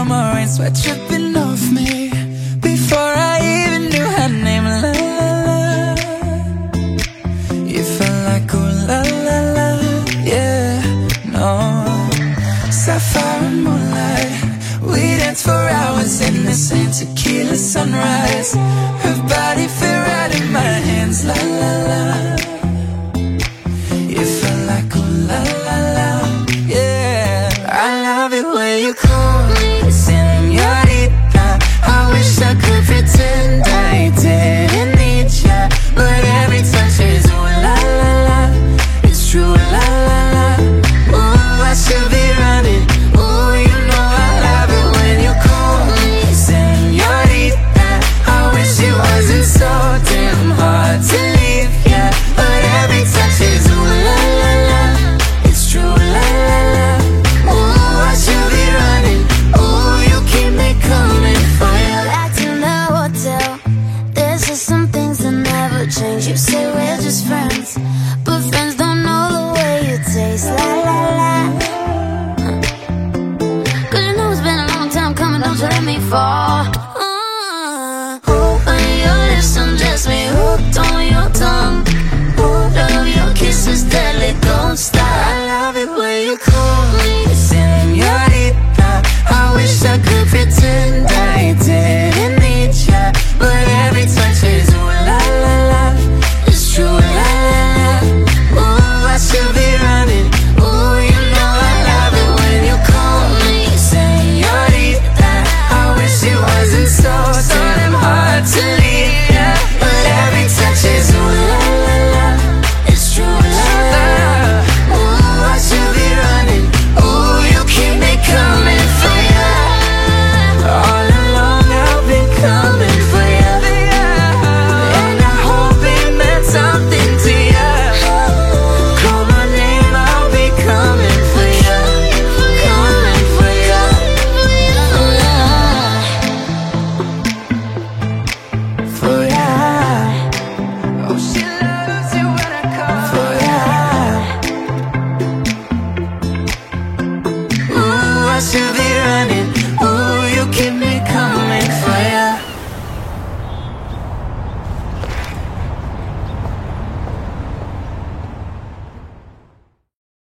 summer rain sweat dripping off me. Before I even knew her name, la la la. You felt like oh la la la, yeah, no. Sapphire and moonlight. We danced for hours in the same tequila sunrise. Her Some things that never change. You say we're just friends. survive